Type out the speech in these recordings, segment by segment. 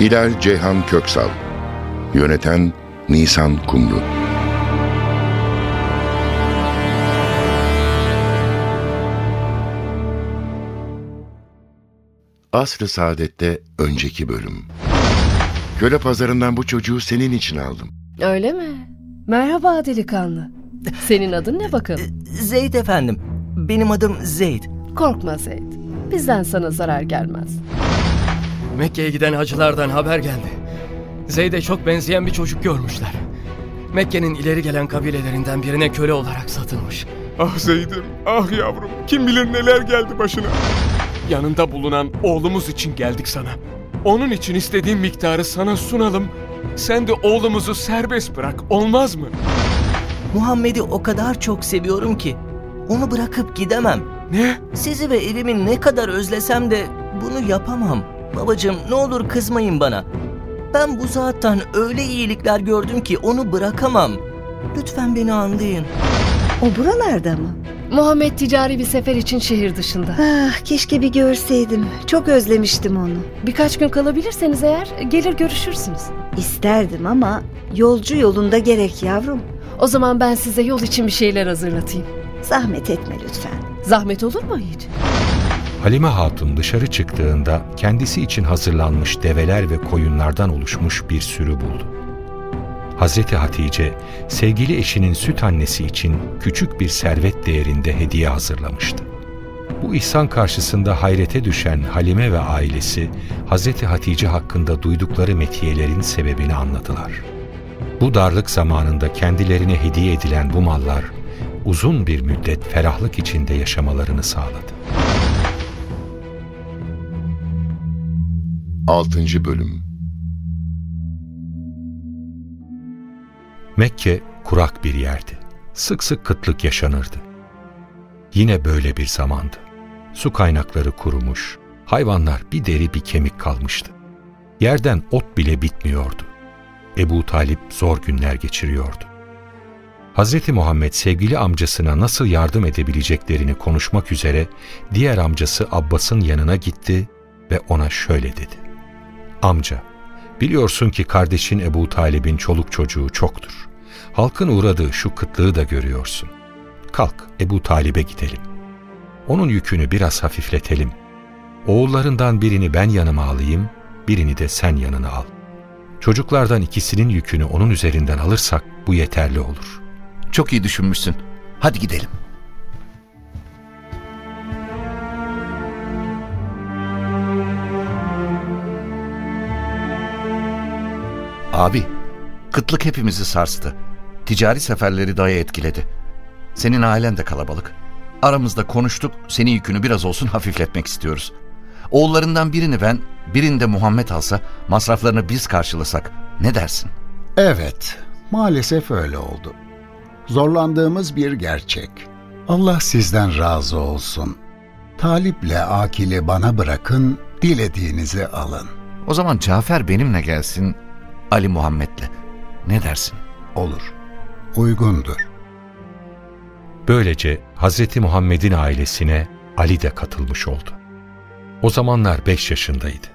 Hilal Ceyhan Köksal Yöneten Nisan Kumru Asr-ı Saadet'te önceki bölüm Köle pazarından bu çocuğu senin için aldım. Öyle mi? Merhaba delikanlı. Senin adın ne bakalım? Zeyd efendim. Benim adım Zeyd. Korkma Zeyd. Bizden sana zarar gelmez. Mekke'ye giden hacılardan haber geldi. Zeyd'e çok benzeyen bir çocuk görmüşler. Mekke'nin ileri gelen kabilelerinden birine köle olarak satılmış. Ah Zeyd'im, ah yavrum. Kim bilir neler geldi başına. Yanında bulunan oğlumuz için geldik sana. Onun için istediğin miktarı sana sunalım. Sen de oğlumuzu serbest bırak, olmaz mı? Muhammed'i o kadar çok seviyorum ki onu bırakıp gidemem. Ne? Sizi ve evimi ne kadar özlesem de bunu yapamam. Babacığım ne olur kızmayın bana. Ben bu zattan öyle iyilikler gördüm ki onu bırakamam. Lütfen beni anlayın. O buralarda mı? Muhammed ticari bir sefer için şehir dışında. Ah keşke bir görseydim. Çok özlemiştim onu. Birkaç gün kalabilirseniz eğer gelir görüşürsünüz. İsterdim ama yolcu yolunda gerek yavrum. O zaman ben size yol için bir şeyler hazırlatayım. Zahmet etme lütfen. Zahmet olur mu hiç? Halime Hatun dışarı çıktığında kendisi için hazırlanmış develer ve koyunlardan oluşmuş bir sürü buldu. Hazreti Hatice, sevgili eşinin süt annesi için küçük bir servet değerinde hediye hazırlamıştı. Bu ihsan karşısında hayrete düşen Halime ve ailesi, Hazreti Hatice hakkında duydukları metiyelerin sebebini anladılar. Bu darlık zamanında kendilerine hediye edilen bu mallar, uzun bir müddet ferahlık içinde yaşamalarını sağladı. 6. Bölüm Mekke kurak bir yerdi. Sık sık kıtlık yaşanırdı. Yine böyle bir zamandı. Su kaynakları kurumuş, hayvanlar bir deri bir kemik kalmıştı. Yerden ot bile bitmiyordu. Ebu Talip zor günler geçiriyordu. Hz. Muhammed sevgili amcasına nasıl yardım edebileceklerini konuşmak üzere diğer amcası Abbas'ın yanına gitti ve ona şöyle dedi. Amca, biliyorsun ki kardeşin Ebu Talib'in çoluk çocuğu çoktur. Halkın uğradığı şu kıtlığı da görüyorsun. Kalk Ebu Talib'e gidelim. Onun yükünü biraz hafifletelim. Oğullarından birini ben yanıma alayım, birini de sen yanına al. Çocuklardan ikisinin yükünü onun üzerinden alırsak bu yeterli olur. Çok iyi düşünmüşsün. Hadi gidelim. Abi, kıtlık hepimizi sarstı. Ticari seferleri dahi etkiledi. Senin ailen de kalabalık. Aramızda konuştuk, senin yükünü biraz olsun hafifletmek istiyoruz. Oğullarından birini ben, birini de Muhammed alsa, masraflarını biz karşılasak. Ne dersin? Evet, maalesef öyle oldu. Zorlandığımız bir gerçek. Allah sizden razı olsun. Talip'le Akil'i bana bırakın, dilediğinizi alın. O zaman Cafer benimle gelsin, Ali Muhammed'le. Ne dersin? Olur. Uygundur. Böylece Hz. Muhammed'in ailesine Ali de katılmış oldu. O zamanlar beş yaşındaydı.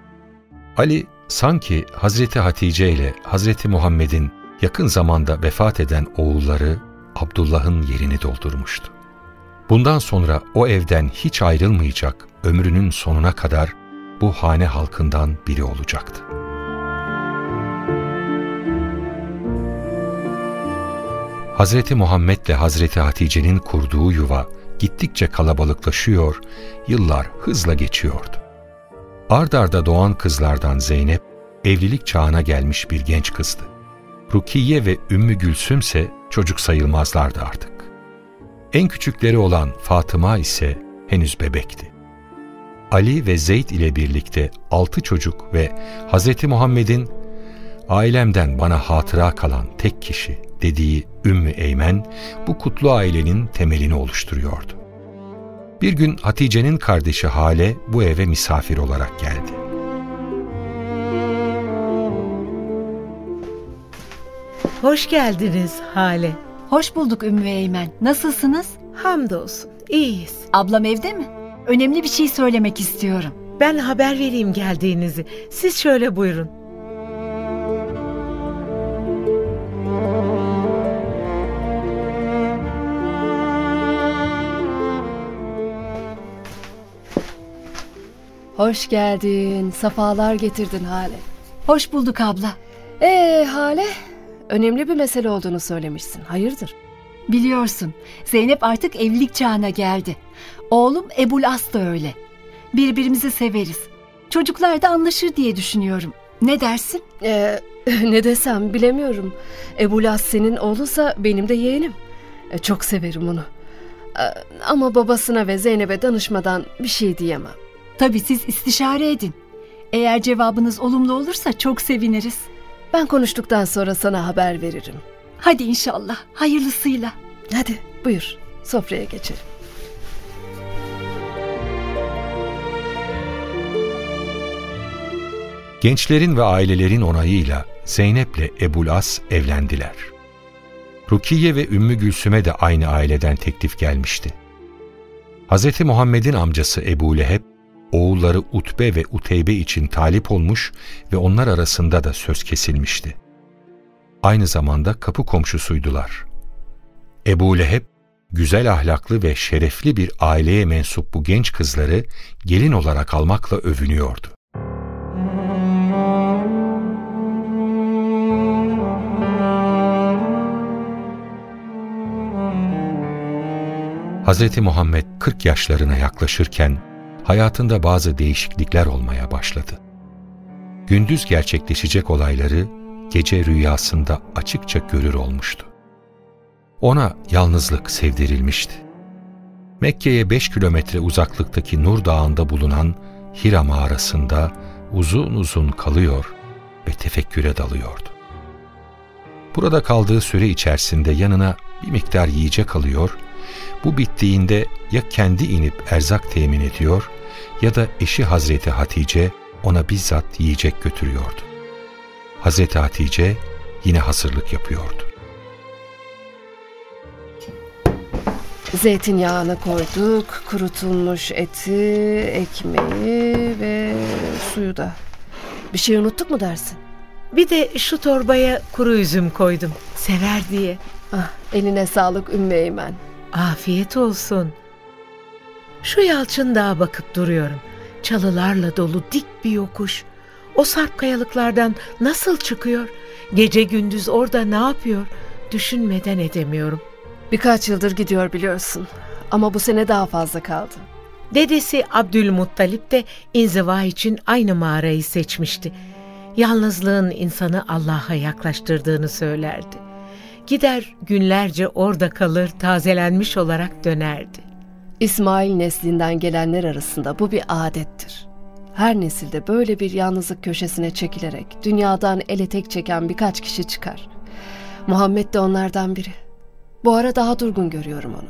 Ali sanki Hazreti Hatice ile Hazreti Muhammed'in yakın zamanda vefat eden oğulları Abdullah'ın yerini doldurmuştu. Bundan sonra o evden hiç ayrılmayacak, ömrünün sonuna kadar bu hane halkından biri olacaktı. Hazreti Muhammed ile Hazreti Hatice'nin kurduğu yuva gittikçe kalabalıklaşıyor, yıllar hızla geçiyordu. Ard arda doğan kızlardan Zeynep, evlilik çağına gelmiş bir genç kızdı. Rukiye ve Ümmü Gülsüm ise çocuk sayılmazlardı artık. En küçükleri olan Fatıma ise henüz bebekti. Ali ve Zeyd ile birlikte altı çocuk ve Hz. Muhammed'in ailemden bana hatıra kalan tek kişi dediği Ümmü Eymen bu kutlu ailenin temelini oluşturuyordu. Bir gün Hatice'nin kardeşi Hale bu eve misafir olarak geldi. Hoş geldiniz Hale. Hoş bulduk Ümmü Eymen. Nasılsınız? Hamdolsun. İyiyiz. Ablam evde mi? Önemli bir şey söylemek istiyorum. Ben haber vereyim geldiğinizi. Siz şöyle buyurun. Hoş geldin. Safalar getirdin Hale. Hoş bulduk abla. Ee Hale, önemli bir mesele olduğunu söylemişsin. Hayırdır? Biliyorsun Zeynep artık evlilik çağına geldi. Oğlum Ebul As da öyle. Birbirimizi severiz. Çocuklar da anlaşır diye düşünüyorum. Ne dersin? Ee, ne desem bilemiyorum. Ebulas senin oğlunsa benim de yeğenim. Ee, çok severim onu. Ee, ama babasına ve Zeynep'e danışmadan bir şey diyemem. Tabii siz istişare edin. Eğer cevabınız olumlu olursa çok seviniriz. Ben konuştuktan sonra sana haber veririm. Hadi inşallah. Hayırlısıyla. Hadi buyur sofraya geçelim. Gençlerin ve ailelerin onayıyla Zeynep'le Ebul As evlendiler. Rukiye ve Ümmü Gülsüm'e de aynı aileden teklif gelmişti. Hz. Muhammed'in amcası Ebu Leheb, oğulları Utbe ve Uteybe için talip olmuş ve onlar arasında da söz kesilmişti. Aynı zamanda kapı komşusuydular. Ebu Leheb, güzel ahlaklı ve şerefli bir aileye mensup bu genç kızları gelin olarak almakla övünüyordu. Hz. Muhammed 40 yaşlarına yaklaşırken hayatında bazı değişiklikler olmaya başladı. Gündüz gerçekleşecek olayları gece rüyasında açıkça görür olmuştu. Ona yalnızlık sevdirilmişti. Mekke'ye 5 kilometre uzaklıktaki Nur Dağı'nda bulunan Hira mağarasında uzun uzun kalıyor ve tefekküre dalıyordu. Burada kaldığı süre içerisinde yanına bir miktar yiyecek alıyor, bu bittiğinde ya kendi inip erzak temin ediyor ya da eşi Hazreti Hatice ona bizzat yiyecek götürüyordu. Hazreti Hatice yine hazırlık yapıyordu. Zeytinyağını koyduk, kurutulmuş eti, ekmeği ve suyu da. Bir şey unuttuk mu dersin? Bir de şu torbaya kuru üzüm koydum. Sever diye. Ah, eline sağlık Ümmü Eymen. Afiyet olsun. Şu Yalçın Dağı bakıp duruyorum. Çalılarla dolu dik bir yokuş. O sarp kayalıklardan nasıl çıkıyor? Gece gündüz orada ne yapıyor? Düşünmeden edemiyorum. Birkaç yıldır gidiyor biliyorsun. Ama bu sene daha fazla kaldı. Dedesi Abdülmuttalip de inziva için aynı mağarayı seçmişti. Yalnızlığın insanı Allah'a yaklaştırdığını söylerdi. Gider günlerce orada kalır, tazelenmiş olarak dönerdi. İsmail neslinden gelenler arasında bu bir adettir. Her nesilde böyle bir yalnızlık köşesine çekilerek dünyadan ele tek çeken birkaç kişi çıkar. Muhammed de onlardan biri. Bu ara daha durgun görüyorum onu.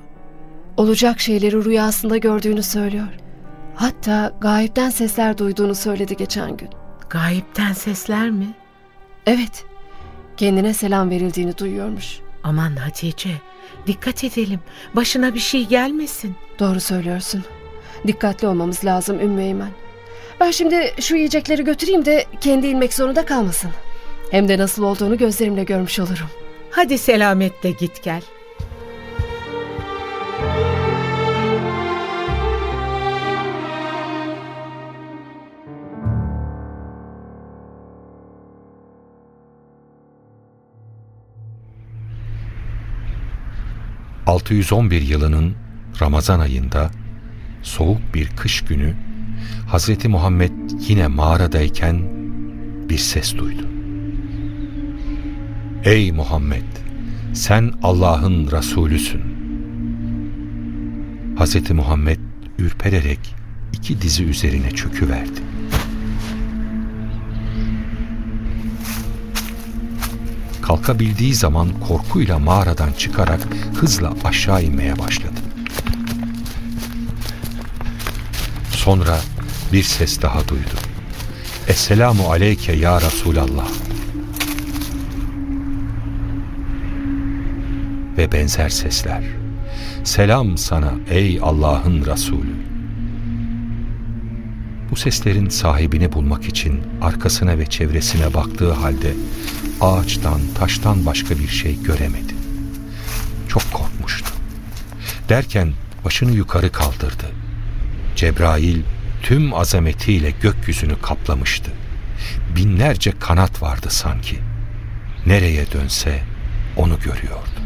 Olacak şeyleri rüyasında gördüğünü söylüyor. Hatta gayipten sesler duyduğunu söyledi geçen gün. Gayipten sesler mi? Evet, kendine selam verildiğini duyuyormuş. Aman Hatice, dikkat edelim. Başına bir şey gelmesin. Doğru söylüyorsun. Dikkatli olmamız lazım Ümmü Eymen. Ben şimdi şu yiyecekleri götüreyim de kendi inmek zorunda kalmasın. Hem de nasıl olduğunu gözlerimle görmüş olurum. Hadi selametle git gel. ...611 yılının Ramazan ayında... ...soğuk bir kış günü... ...Hazreti Muhammed yine mağaradayken... ...bir ses duydu. Ey Muhammed! Sen Allah'ın Resulüsün. Hz. Muhammed ürpererek iki dizi üzerine çöküverdi. Kalkabildiği zaman korkuyla mağaradan çıkarak hızla aşağı inmeye başladı. Sonra bir ses daha duydu. Esselamu aleyke ya Resulallah. Ve benzer sesler. Selam sana ey Allah'ın Resulü. Bu seslerin sahibini bulmak için arkasına ve çevresine baktığı halde ağaçtan, taştan başka bir şey göremedi. Çok korkmuştu. Derken başını yukarı kaldırdı. Cebrail tüm azametiyle gökyüzünü kaplamıştı. Binlerce kanat vardı sanki. Nereye dönse onu görüyordu.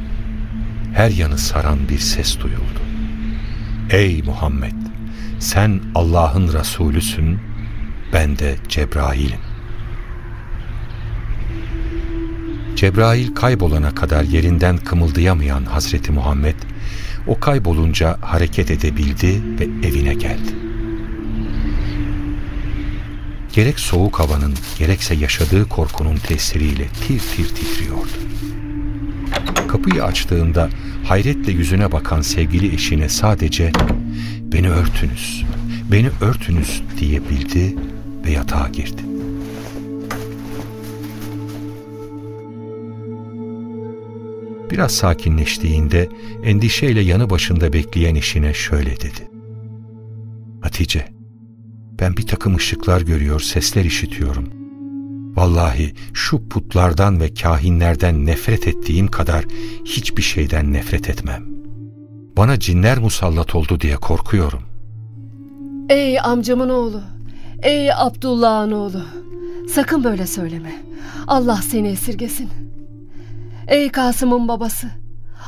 Her yanı saran bir ses duyuldu. Ey Muhammed! Sen Allah'ın Resulüsün, ben de Cebrail'im. Cebrail kaybolana kadar yerinden kımıldayamayan Hazreti Muhammed, o kaybolunca hareket edebildi ve evine geldi. Gerek soğuk havanın, gerekse yaşadığı korkunun tesiriyle tir tir titriyordu. Kapıyı açtığında hayretle yüzüne bakan sevgili eşine sadece beni örtünüz, beni örtünüz diyebildi ve yatağa girdi. Biraz sakinleştiğinde endişeyle yanı başında bekleyen eşine şöyle dedi. Hatice, ben bir takım ışıklar görüyor, sesler işitiyorum. Vallahi şu putlardan ve kahinlerden nefret ettiğim kadar hiçbir şeyden nefret etmem. Bana cinler musallat oldu diye korkuyorum. Ey amcamın oğlu, ey Abdullah'ın oğlu. Sakın böyle söyleme. Allah seni esirgesin. Ey Kasım'ın babası.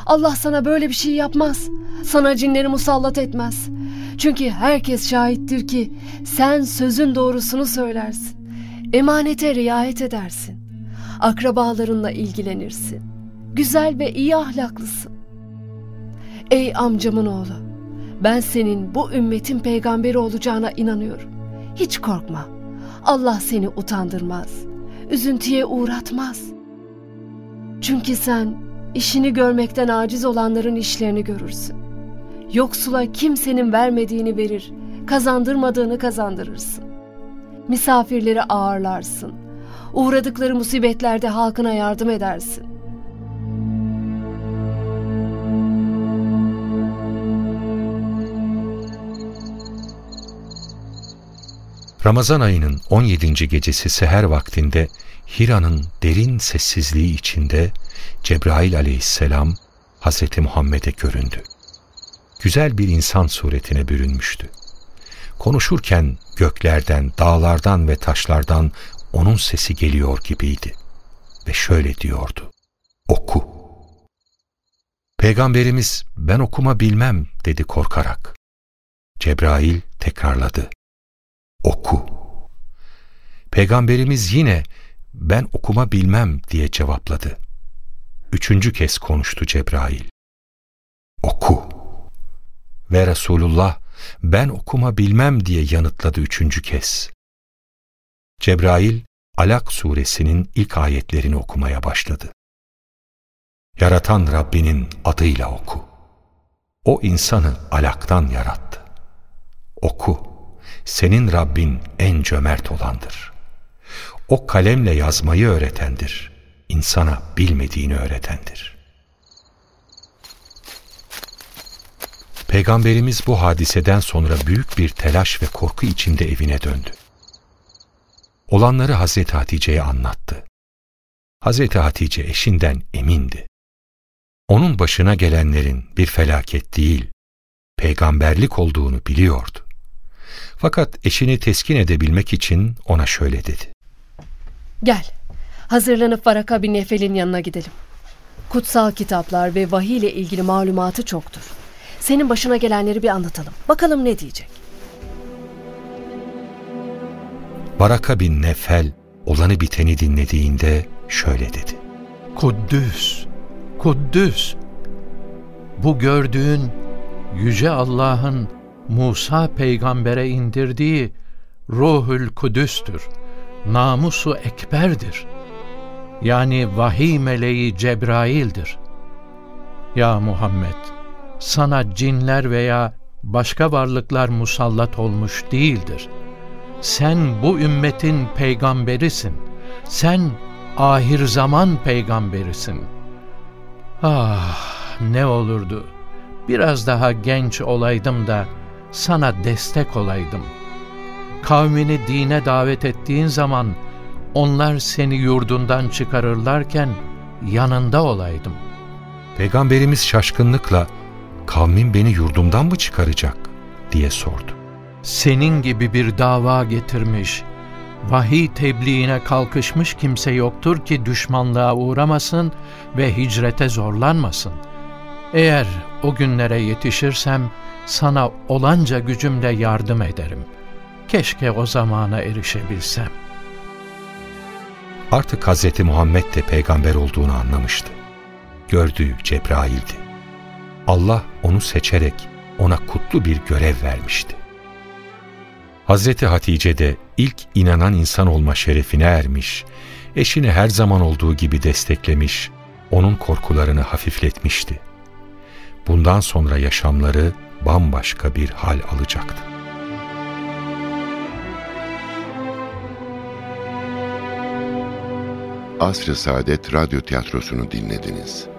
Allah sana böyle bir şey yapmaz. Sana cinleri musallat etmez. Çünkü herkes şahittir ki sen sözün doğrusunu söylersin. Emanete riayet edersin. Akrabalarınla ilgilenirsin. Güzel ve iyi ahlaklısın. Ey amcamın oğlu, ben senin bu ümmetin peygamberi olacağına inanıyorum. Hiç korkma. Allah seni utandırmaz. Üzüntüye uğratmaz. Çünkü sen işini görmekten aciz olanların işlerini görürsün. Yoksula kimsenin vermediğini verir, kazandırmadığını kazandırırsın. Misafirleri ağırlarsın. Uğradıkları musibetlerde halkına yardım edersin. Ramazan ayının 17. gecesi seher vaktinde Hira'nın derin sessizliği içinde Cebrail aleyhisselam Hazreti Muhammed'e göründü. Güzel bir insan suretine bürünmüştü. Konuşurken göklerden, dağlardan ve taşlardan onun sesi geliyor gibiydi. Ve şöyle diyordu. Oku. Peygamberimiz ben okuma bilmem dedi korkarak. Cebrail tekrarladı. Oku. Peygamberimiz yine ben okuma bilmem diye cevapladı. Üçüncü kez konuştu Cebrail. Oku. Ve Resulullah ben okuma bilmem diye yanıtladı üçüncü kez. Cebrail Alak suresinin ilk ayetlerini okumaya başladı. Yaratan Rabbinin adıyla oku. O insanı alaktan yarattı. Oku, senin Rabbin en cömert olandır. O kalemle yazmayı öğretendir. İnsana bilmediğini öğretendir. Peygamberimiz bu hadiseden sonra büyük bir telaş ve korku içinde evine döndü. Olanları Hazreti Hatice'ye anlattı. Hazreti Hatice eşinden emindi. Onun başına gelenlerin bir felaket değil, peygamberlik olduğunu biliyordu. Fakat eşini teskin edebilmek için ona şöyle dedi. Gel, hazırlanıp Varaka bin Nefel'in yanına gidelim. Kutsal kitaplar ve vahiy ile ilgili malumatı çoktur. Senin başına gelenleri bir anlatalım. Bakalım ne diyecek. Varaka bin Nefel olanı biteni dinlediğinde şöyle dedi. Kuddüs, Kuddüs. Bu gördüğün Yüce Allah'ın Musa peygambere indirdiği Ruhül Kudüs'tür. Namusu ekberdir. Yani vahiy meleği Cebrail'dir. Ya Muhammed, sana cinler veya başka varlıklar musallat olmuş değildir. Sen bu ümmetin peygamberisin. Sen ahir zaman peygamberisin. Ah ne olurdu biraz daha genç olaydım da sana destek olaydım. Kavmini dine davet ettiğin zaman onlar seni yurdundan çıkarırlarken yanında olaydım. Peygamberimiz şaşkınlıkla kavmin beni yurdumdan mı çıkaracak diye sordu. Senin gibi bir dava getirmiş, vahiy tebliğine kalkışmış kimse yoktur ki düşmanlığa uğramasın ve hicrete zorlanmasın. Eğer o günlere yetişirsem sana olanca gücümle yardım ederim. Keşke o zamana erişebilsem. Artık Hz. Muhammed de peygamber olduğunu anlamıştı. Gördüğü Cebrail'di. Allah onu seçerek ona kutlu bir görev vermişti. Hazreti Hatice de ilk inanan insan olma şerefine ermiş, eşini her zaman olduğu gibi desteklemiş, onun korkularını hafifletmişti. Bundan sonra yaşamları bambaşka bir hal alacaktı. Asr-ı Saadet Radyo Tiyatrosu'nu dinlediniz.